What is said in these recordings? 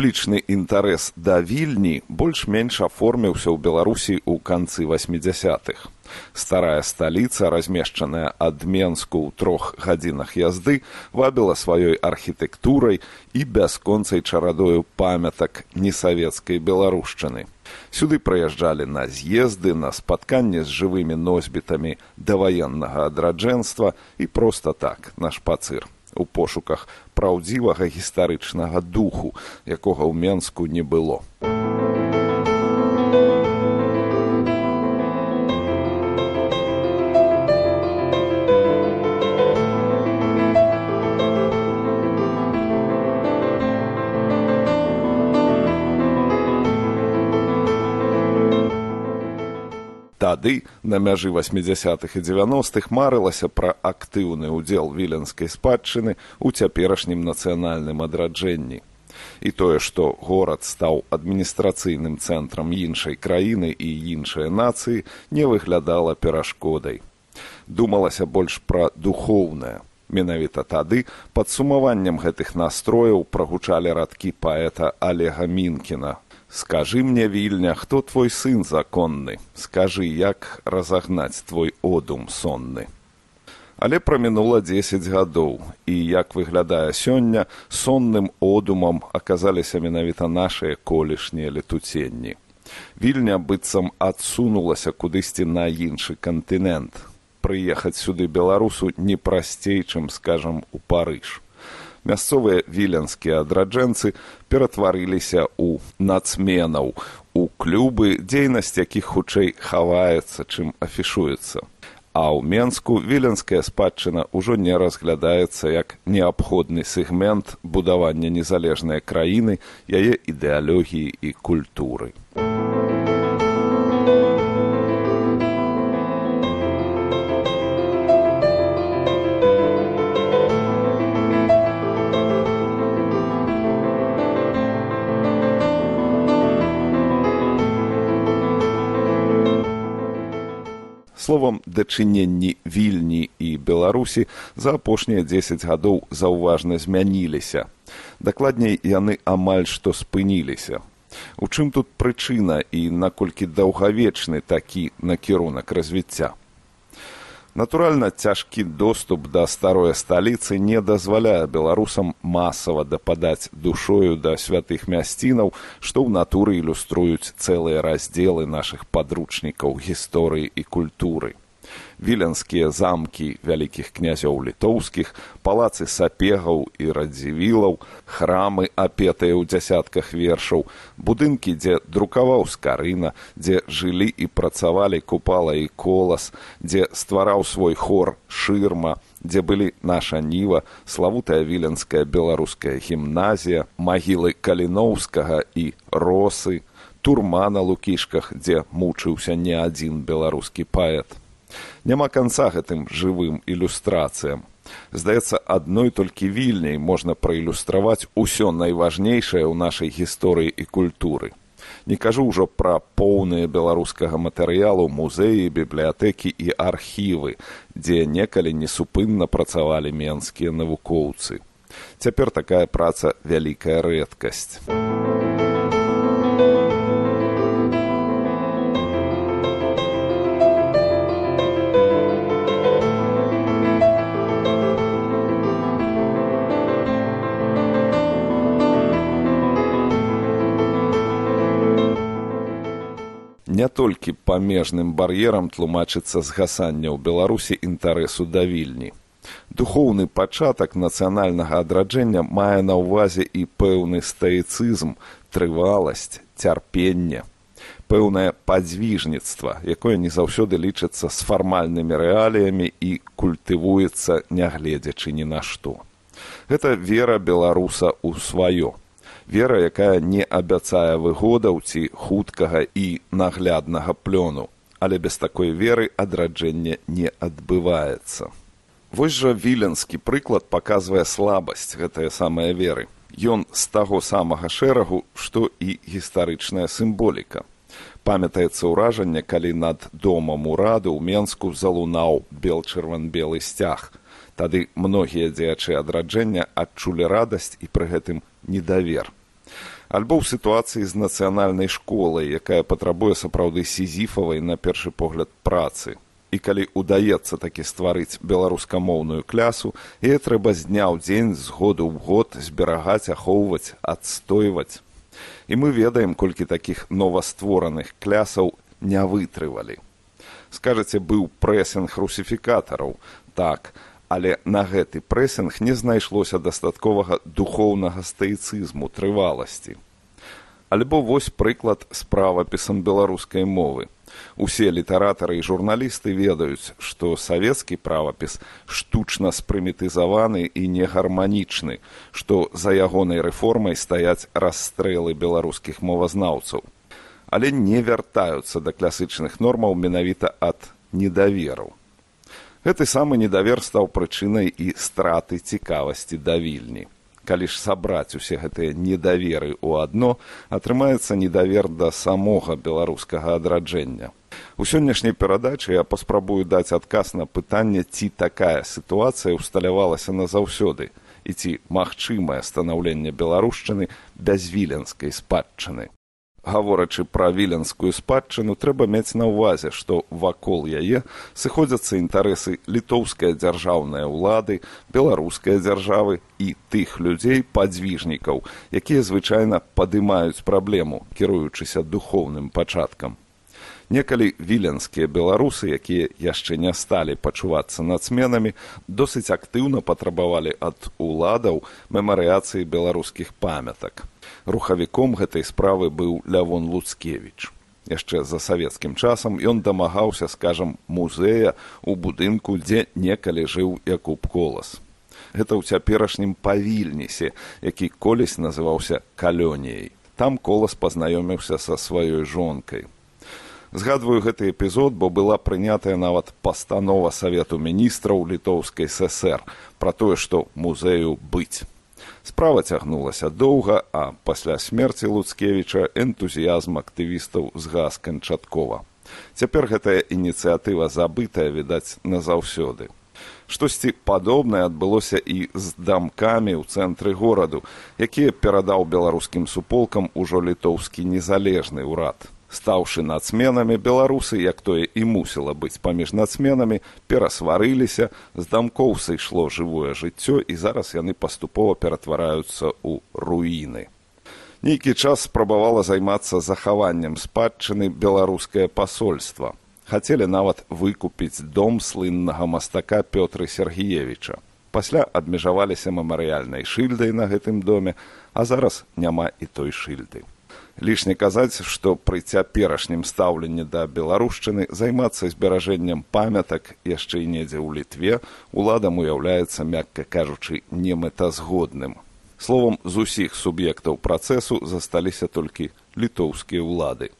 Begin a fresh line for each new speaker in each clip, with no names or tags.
публічны інтарэс да вільні больш-менш аформіўся ў беларусі ў канцы 80-х старая сталіца размешчаная ад менску ў трох гадзінах язды вабіла сваёй архітэктурай і бясконцай чарадою памятак несавецкай беларушчыны. Сюды прыязджалі на з'езды на спатканне з жывымі носьбітамі даваеннага адраджэнства і проста так на шпацыр у пошуках праўдзівага гістарычнага духу, якога ў Менску не было. Тады на мяжы 80-х і 90-х марылася пра актыўны ўдзел віленскай спадчыны ў цяперашнім нацыянальным адраджэнні. І тое, што горад стаў адміністрацыйным цэнтрам іншай краіны і іншай нацыі, не выглядала перашкодай. Думалася больш пра духоўнае. Менавіта тады падсумаваннем гэтых настрояў прагучалі радкі паэта Алега Мінкіна, Скажы мне вільня, хто твой сын законны, скажы, як разагнаць твой одум сонны. Але прамінула дзесяць гадоў, і як выглядае сёння, сонным одумам аказаліся менавіта нашыя колішнія летуценні. Вільня быццам адсунулася кудысьці на іншы кантынент. Прыехаць сюды беларусу не прасцей, чым скажам у парыж мясцовыя віленскія адраджэнцы ператварыліся ў нацменаў у клубы дзейнасць якіх хутчэй хаваецца чым афішуецца а ў менску віленская спадчына ўжо не разглядаецца як неабходны сегмент будавання незалежнай краіны яе ідэалогіі і культуры. Словам дачыненні вільні і беларусі за апошнія дзесяць гадоў заўважна змяніліся. Дакладней яны амаль што спыніліся. У чым тут прычына і наколькі даўгавечны такі накірунак развіцця Натуральна, цяжкі доступ да старой сталіцы не дазваляе беларусам масава дападаць душою да святых мясцінаў, што ў натуры ілюструюць цэлыя раздзелы нашых падручнікаў гісторыі і культуры віленскія замкі вялікіх князёў літоўскіх палацы сапегаў і радзівілаў храмы апетыя ў дзясятках вершаў будынкі дзе друкаваў скарына дзе жылі і працавалі купала і колас дзе ствараў свой хор шырма дзе былі наша ніва славутая віленская беларуская гімназія магілы каліноўскага і росы турма на лукішках дзе мучыўся не адзін беларускі паэт няма канца гэтым жывым ілюстрацыям. Здаецца адной толькі вільняй можна праілюстраваць усё найважнейшае ў нашай гісторыі і культуры. Не кажу ўжо пра поўныя беларускага матэрыялу музеі бібліятэкі і архівы дзе некалі несупынна працавалі менскія навукоўцы. Цяпер такая праца вялікая рэдкасць не толькі памежным бар'ерам тлумачыцца згасанне ў беларусі інтарэсу да вільні. Духоўны пачатак нацыянальнага адраджэння мае на ўвазе і пэўны стаіцызм, трываласць, цярпенне, пэўнае падзвіжніцтва, якое не заўсёды лічыцца з фармальнымі рэаліямі і культывуецца нягледзячы ні на што. Гэта вера беларуса ў сваё вера якая не абяцае выгодаў ці хуткага і нагляднага плёну але без такой веры адраджэнне не адбываецца вось жа віленскі прыклад паказвае слабасць гэтыя самыя веры Ён з таго самага шэрагу, што і гістарычная сімволіка. Памятаецца ўражанне, калі над домам ураду ў Менску залунаў бел-чырван-белы сцяг. Тады многія дзеячы адраджэння адчулі радасць і пры гэтым недавер. Альбо ў сітуацыі з нацыянальнай школай, якая патрабуе сапраўды сізіфавай на першы погляд працы. І калі ўдаецца такі стварыць беларускамоўную клясу яе трэба з дня ў дзень з году ў год зберагаць ахоўваць адстойваць. І мы ведаем колькі такіх новаствораных клясаў не вытрывалі. Скажаце быў прэсінг русіфікатараў. Так але на гэты прэсінг не знайшлося дастатковага духоўнага стаіцызму трываласці альбо вось прыклад з правапісам беларускай мовы Усе літаратары і журналісты ведаюць, што савецкі правапіс штучна спрымітызаваны і негарманічны, што за ягонай рэформай стаяць расстрэлы беларускіх мовазнаўцаў. Але не вяртаюцца да класычных нормаў менавіта ад недаверу. Гэты самы недавер стаў прычынай і страты цікавасці да вільні. Калі ж сабраць усе гэтыя недаверы ў адно атрымаецца недавер да самога беларускага адраджэння. У сённяшняй перадачы я паспрабую даць адказ на пытанне ці такая сітуацыя ўсталявалася назаўсёды і ці магчымае станаўленне беларушчыны бязвіленскай спадчыны гаворачы пра віленскую спадчыну трэба мець на ўвазе што вакол яе сыходзяцца інтарэсы літоўскай дзяржаўнай улады беларускай дзяржавы і тых людзей падзвіжнікаў якія звычайна падымаюць праблему кіруючыся духоўным пачаткам. Некалі віленскія беларусы якія яшчэ не сталі пачувацца нацменамі досыць актыўна патрабавалі ад уладаў мемарыяцыі беларускіх памятак рухавіком гэтай справы быў лявон луцкевич яшчэ за савецкім часам ён дамагаўся скажам музея у будынку дзе некалі жыў якуб колас. Гэта ў цяперашнім павільнісе які колісь называўся калёніяй там колас пазнаёміўся са сваёй жонкай. Згадваю гэты эпізод бо была прынятая нават пастанова савету міністраў літоўскай ссср пра тое што музею быць Справа цягнулася доўга, а пасля смерці Луцкевіча энтузіязм актывістаў згас канчаткова. Цяпер гэтая ініцыятыва забытая відаць назаўсёды. Штосьці падобнае адбылося і з дамкамі ў цэнтры гораду, якія перадаў беларускім суполкам ужо літоўскі незалежны ўрад стаўшы нацменамі беларусы як тое і мусіла быць паміж нацменамі перасварыліся з дамкоў сышло жывое жыццё і зараз яны паступова ператвараюцца ў руіны. Нейкі час спрабавала займацца захаваннем спадчыны беларускае пасольства. Хацелі нават выкупіць дом слыннага мастака пётры сергеевича пасля абмежаваліся мемарыяльнай шыльдай на гэтым доме а зараз няма і той шыльды лішне казаць што пры цяперашнім стаўленні да беларушчыны займацца зберажэннем памятак яшчэ і недзе ў літве уладам уяўляецца мякка кажучы немэтазгодным. Словом з усіх суб'ектаў працэсу засталіся толькі літоўскія ўлады.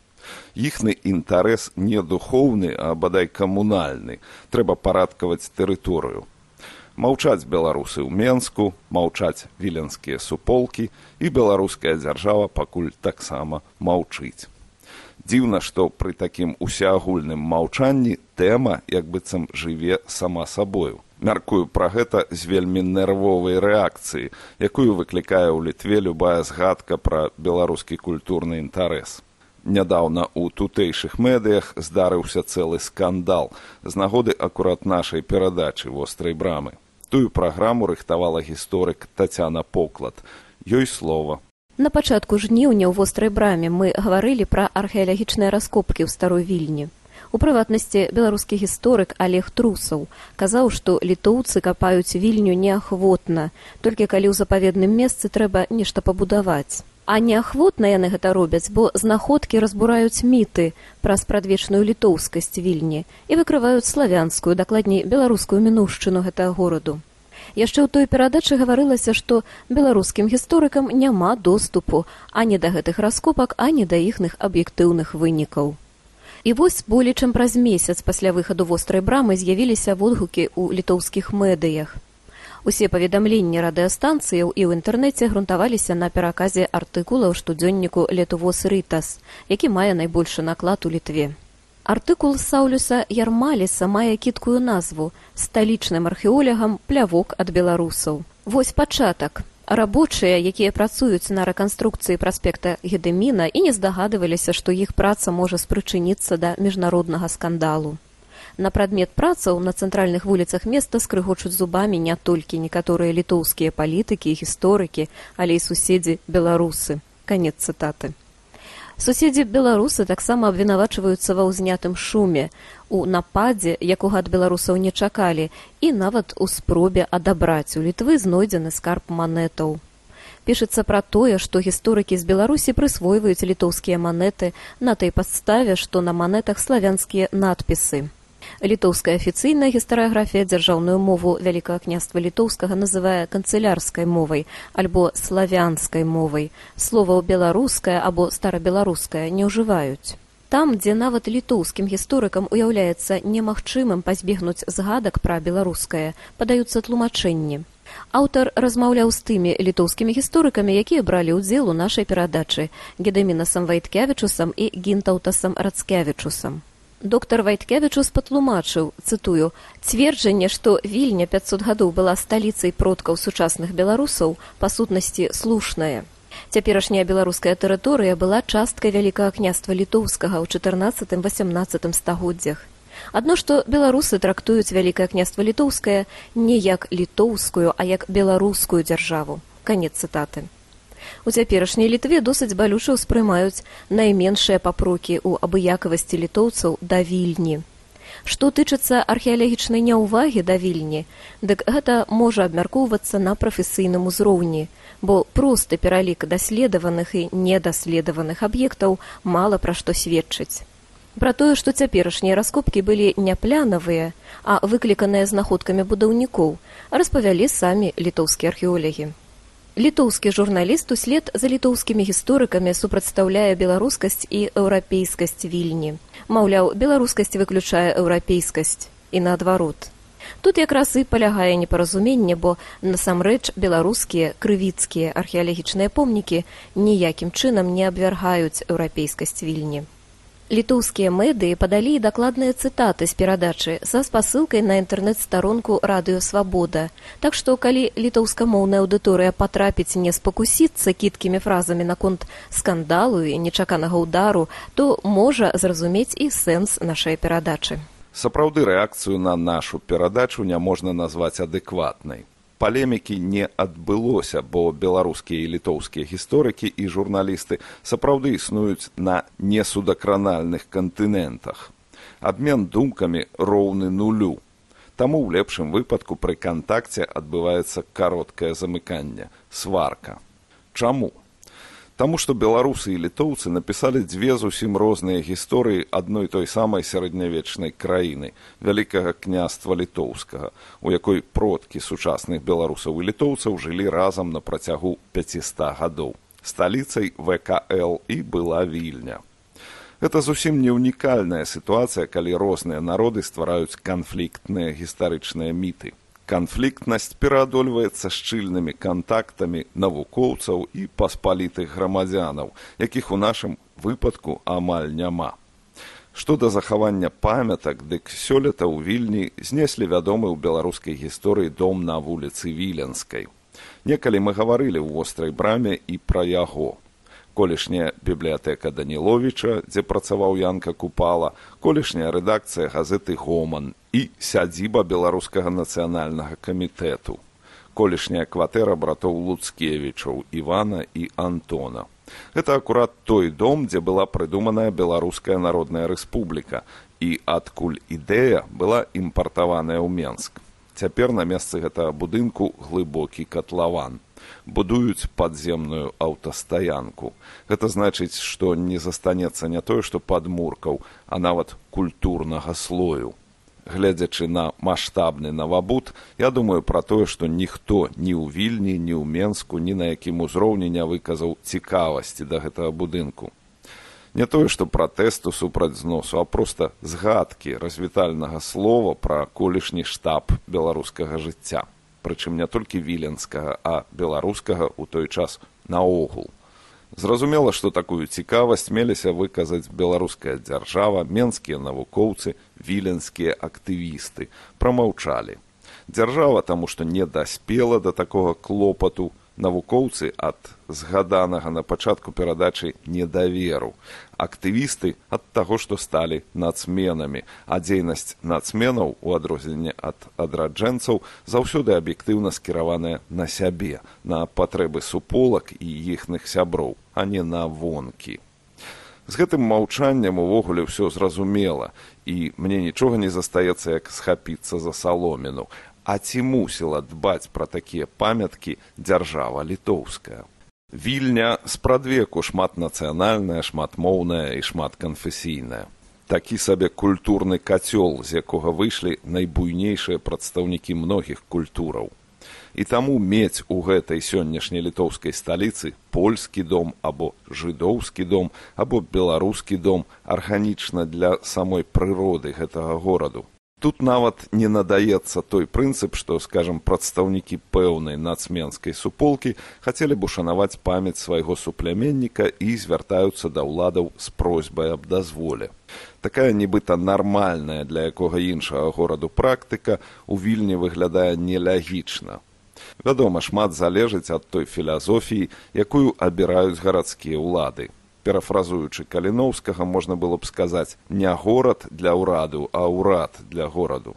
Іхны інтарэс не духоўны а бадай камунальны. Трэба парадкаваць тэрыторыю маўчаць беларусы ў менску маўчаць віленскія суполкі і беларуская дзяржава пакуль таксама маўчыць. Дзіўна што пры такім усеагульным маўчанні тэма як быццам жыве сама сабою. Мяркую пра гэта з вельмі нервовай рэакцыі якую выклікае ў літве любая згадка пра беларускі культурны інтарэс. Нядаўна ў тутэйшых медыях здарыўся цэлы скандал з нагоды акурат нашай перадачы вострай брамы тую праграму рыхтавала гісторык татяна поклад. Ёй слова.
На пачатку жніўня ў вострай браме мы гаварылі пра археалагічныя раскопкі ў старой вільні. У прыватнасці беларускі гісторык олег трусаў казаў што літоўцы капаюць вільню неахвотна толькі калі ў запаведным месцы трэба нешта пабудаваць а неахвотна яны гэта робяць бо знаходкі разбураюць міты праз прадвечную літоўскасць вільні і выкрываюць славянскую дакладней беларускую мінушчыну гэтага гораду яшчэ ў той перадачы гаварылася што беларускім гісторыкам няма доступу ані да гэтых раскопак ані да іхных аб'ектыўных вынікаў. І вось болей чым праз месяц пасля выхаду вострай брамы з'явіліся водгукі ў літоўскіх медыях Усе паведамленні радыёстанцыяў і ў інтэрнэце грунтаваліся на пераказе артыкула ў штодзённіку летувоз рытас, які мае найбольшы наклад у літве. Артыкул саўлюса ярмаліса мае кіткую назву сталічным археолягам плявок ад беларусаў. Вось пачатак рабочыя якія працуюць на рэканструкцыі праспекта гедеміна і не здагадываліся што іх праца можа спрычыніцца да міжнароднага скандалу на прадмет працаў на цэнтральных вуліцах места скрыгочуць зубамі не толькі некаторыя літоўскія палітыкі і гісторыкі але і суседзі беларусы. Канец цытаты. Суседзі беларусы таксама абвінавачваюцца ва ўзнятым шуме у нападзе якога ад беларусаў не чакалі і нават у спробе адабраць. У літвы знойдзены скарб манетаў. Пішацца пра тое што гісторыкі з беларусі прысвойваюць літоўскія манеты на той падставе што на манетах славянскія надпісы літоўская афіцыйная гістарыяграфія дзяржаўную мову вялікага княства літоўскага называе канцылярскай мовай альбо славянскай мовай. Словаў беларуская або старабеларуская не ўжываюць. Там дзе нават літоўскім гісторыкам уяўляецца немагчымым пазбегнуць згадак пра беларускае падаюцца тлумачэнні. Аўтар размаўляў з тымі літоўскімі гісторыкамі якія бралі ўдзел у нашай перадачы гедамінасам вайткевічусам і гінтаўтасам рацкевічусам доктор вайткевічус патлумачыў цытую цверджанне што вільня пятьсот гадоў была сталіцай продкаў сучасных беларусаў па сутнасці слушная Цяперашняя беларуская тэрыторыя была часткай вялікага княства літоўскага ў чатырнаццатым восемнадцатым стагоддзях. Адно што беларусы трактуюць вялікае княства літоўскае не як літоўскую, а як беларускую дзяржаву. канец цытаты. У цяперашняй літве досыць балюча ўспрымаюць найменшыя папрокі ў абыякавасці літоўцаў да вільні. Што тычыцца археалагічнай няўвагі да вільні, дык гэта можа абмяркоўвацца на прафесійным узроўні, бо просты пералік даследаваных і недаследаваных аб'ектаў мала пра што сведчыць. Пра тое, што цяперашнія раскопкі былі не плянавыя, а выкліканыя знаходкамі будаўнікоў, распавялі самі літоўскія археолягі. Літоўскі журналіст услед за літоўскімі гісторыкамі супрацьстаўляе беларускасць і еўрапейскасць вільні. Маўляў, беларускасць выключае еўрапейскасць і наадварот. Тут якраз і палягае непаразуменне, бо насамрэч беларускія крывіцкія археалагічныя помнікі ніякім чынам не абвяргаюць еўрапейскасць вільні. Літоўскія медыі падалі дакладныя цытаты з перадачы са спасылкай на інтэрнэт-старонку радыёвабода. Так што калі літоўскамоўная аўдыторыя патрапіць не спакусіцца кідкімі фразамі наконт скандалу і нечаканага ўдару, то можа зразумець і сэнс нашай перадачы
сапраўды рэакцыю на нашу перадачу няможна назваць адэкватнай палемікі не адбылося бо беларускія і літоўскія гісторыкі і журналісты сапраўды існуюць на несудакранальных кантынентах абмен думкамі роўны нулю. Таму ў лепшым выпадку пры кантакце адбываецца кароткае замыканне сварка. Чаму Таму што беларусы і літоўцы напісалі дзве зусім розныя гісторыі адной той самай сярэднявечнай краіны вялікага княства літоўскага, у якой продкі сучасных беларусаў і літоўцаў жылі разам на працягу 500 гадоў. Сталіцай ВКЛ і была вільня. Гэта зусім не ўнікальная сітуацыя, калі розныя народы ствараюць канфліктныя гістарычныя міты канфліктнасць пераадольваецца шчыльнымі кантактамі навукоўцаў і паспалітых грамадзянаў, якіх у нашым выпадку амаль няма. Што да захавання памятак, дык сёлета ў вільні знеслі вядомы ў беларускай гісторыі дом на вуліцы віленскай. Некалі мы гаварылі ў вострай браме і пра яго колішняя бібліятэка даніловіча дзе працаваў янка купала колішняя рэдакцыя газеты гоман і сядзіба беларускага нацыянальнага камітэту колішняя кватэра братоў луцкевічаў івана і антона гэта акурат той дом дзе была прыдуманая беларуская народная рэспубліка і адкуль ідэя была імпартаваная ў менск цяпер на месцы гэтага будынку глыбокі катлаван будуюць падземную аўтастаянку. Гэта значыць, што не застанецца не тое, што падмуркаў, а нават культурнага слою. Гледзячы на маштабны навабут, я думаю пра тое, што ніхто ні ў вільні, ні ў менску, ні на якім узроўні не выказаў цікавасці да гэтага будынку. Не тое, што пратэсту супраць зносу, а проста згадкі развітальнага слова пра колішні штаб беларускага жыцця. прычым не толькі віленскага, а беларускага ў той час наогул. Зразумела, што такую цікавасць меліся выказаць беларуская дзяржава, менскія навукоўцы, віленскія актывісты, прамаўчалі. Дзяржава таму, што не даспела да такога клопату, навукоўцы ад згаданага на пачатку перадачы недаверу. Актывісты ад таго што сталі нацменамі. А дзейнасць нацменаў у адрозненне ад адраджэнцаў заўсёды аб'ектыўна скіраваная на сябе на патрэбы суполак і іхных сяброў а не на вонкі. З гэтым маўчаннем увогуле ўсё зразумела і мне нічога не застаецца як схапіцца за саломіну А ці мусіла дбаць пра такія памяткі дзяржава літоўская. Вільня спрадвеку шматнацыянальная, шматмоўная і шматканфесійная. Такі сабе культурны кацёл, з якога выйшлі найбуйнейшыя прадстаўнікі многіх культураў. І таму мець у гэтай сённяшняй літоўскай сталіцы польскі дом або жыдоўскі дом або беларускі дом арганічна для самой прыроды гэтага гораду Тут нават не надаецца той прынцып, што скажам прадстаўнікі пэўнай нацменскай суполкі хацелі б ушанаваць памяць свайго супляменніка і звяртаюцца да ўладаў з просьбай аб дазволе. Такая нібыта нармальная для якога іншага гораду практыка у вільні выглядае нелагічна. Вядома, шмат залежыць ад той філазофіі, якую абіраюць гарадскія ўлады перафразуючы каліноўскага можна было б сказаць не горад для ўраду а ўрад для гораду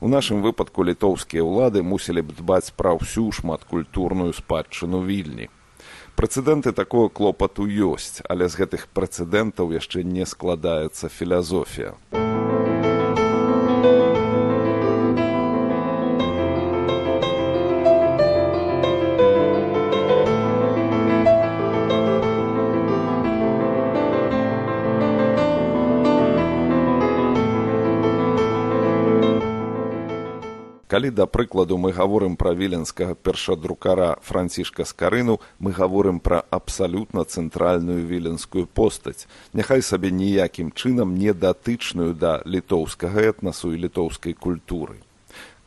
у нашым выпадку літоўскія ўлады мусілі б дбаць пра ўсю шматкультурную спадчыну вільні. Прэцэдэнты такого клопату ёсць але з гэтых прэцэдэнтаў яшчэ не складаецца філазофія калі да прыкладу мы гаворым пра віленскага першадрукара францішка скарыну мы гаворым пра абсалютна цэнтральную віленскую постаць. Няхай сабе ніякім чынам не датычную да літоўскага этнасу і літоўскай культуры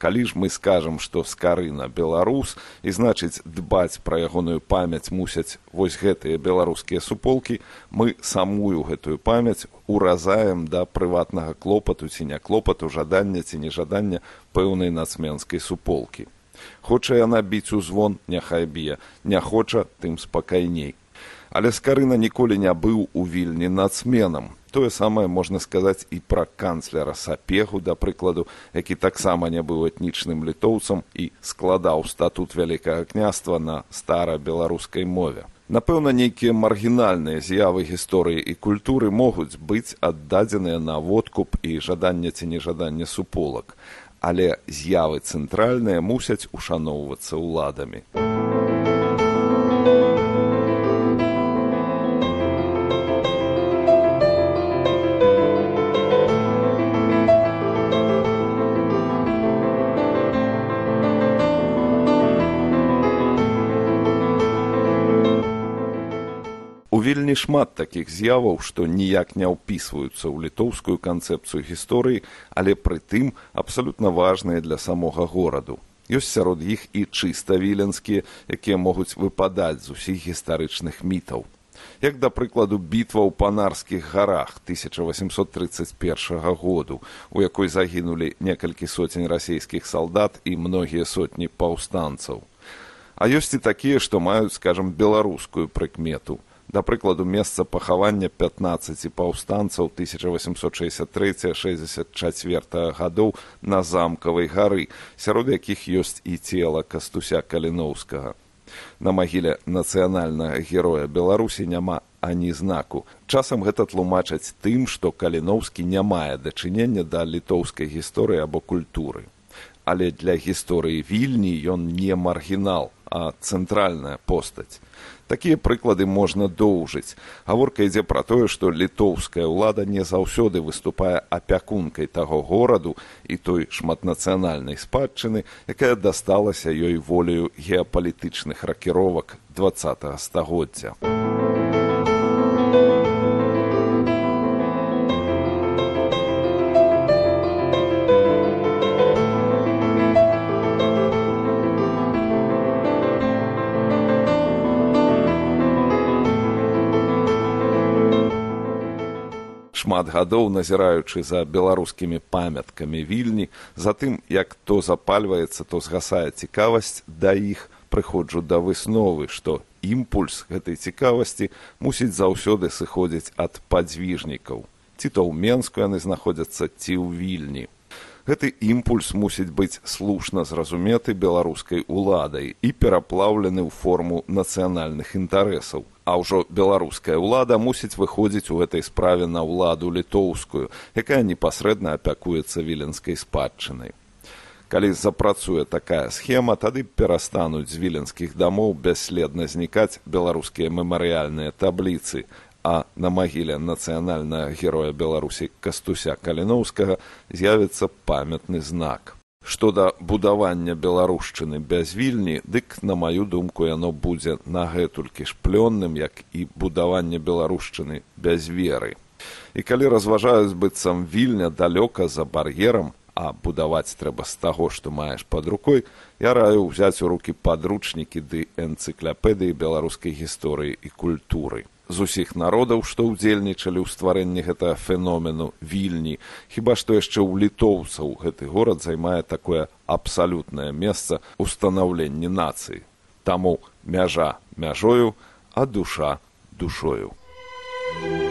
калі ж мы скажам што скарына беларус і значыць дбаць пра ягоную памяць мусяць вось гэтыя беларускія суполкі. Мы самую гэтую памяць уразаем да прыватнага клопату ці не клопату жадання ці нежадання пэўнай нацменскай суполкі. Хоча яна біць у звон няхай б'е не хоча тым спакайней. Але скарына ніколі не быў у вільні нацменам тое самае можна сказаць і пра канцлера сапегу да прыкладу які таксама не быў этнічным літоўцам і складаў статут вялікага княства на стара-беларускай мове. Напэўна нейкія маргінальныя з'явы гісторыі і культуры могуць быць аддадзеныя на водкуп і жаданне ці нежаданне суполак. Але з'явы цэнтральныя мусяць ушаноўвацца ўладамі вельмі шмат такіх з'яваў, што ніяк не ўпісваюцца ў літоўскую канцэпцыю гісторыі, але прытым абсалютна важныя для самога гораду. Ёсць сярод іх і чыста віленскія, якія могуць выпадаць з усіх гістарычных мітаў. Як да прыкладу бітва ў панарскіх гарах 1831 году, у якой загінулі некалькі сотень расійскіх салдат і многія сотні паўстанцаў. А ёсць і такія, што маюць, скажам, беларускую прыкмету да прыкладу месца пахавання 15 паўстанцаў 1863-64 гадоў на замкавай гары, сярод якіх ёсць і цела кастуся каліноўскага. На магіле нацыянальнага героя Беларусі няма ані знаку. Часам гэта тлумачаць тым, што каліноўскі не мае дачынення да літоўскай гісторыі або культуры. Але для гісторыі вільні ён не маргінал, а цэнтральная постаць. Такія прыклады можна доўжыць. Гаворка ідзе пра тое, што літоўская ўлада не заўсёды выступае апякункай таго гораду і той шматнацыянальнай спадчыны, якая дасталася ёй волею геапалітычных ракіровак два стагоддзя. Шмат гадоў назіраючы за беларускімі памяткамі вільні затым як то запальваецца то згасае цікавасць да іх прыходжу да высновы што імпульс гэтай цікавасці мусіць заўсёды сыходзіць ад падзвіжнікаў. Ці то ў менску яны знаходзяцца ці ў вільні. Гэты імпульс мусіць быць слушна зразуметы беларускай уладай і пераплаўлены ў форму нацыянальных інтарэсаў а ўжо беларуская ўлада мусіць выходзіць у гэтай справе на ўладу літоўскую якая непасрэдна апякуецца віленскай спадчынай. Калі запрацуе такая схема тады перастануць з віленскіх дамоў бясследна знікаць беларускія мемарыяльныя табліцы а на магіле нацыянальнага героя беларусі кастуся каліноўскага з'явіцца памятны знак што да будавання беларушчыны без вільні дык на маю думку яно будзе нагэтулькі ж плённым як і будаванне беларушчыны без веры. І калі разважаюць быццам вільня далёка за бар'ерам а будаваць трэба з таго што маеш пад рукой я раю ўзяць у рукі падручнікі ды энцыкляпедыі беларускай гісторыі і культуры з усіх народаў, што ўдзельнічалі ў стварэнні гэтага феномену вільні. Хіба што яшчэ ў літоўцаў гэты горад займае такое абсалютнае месца ў станаўленні нацыі. Таму мяжа мяжою, а душа душою. Thank you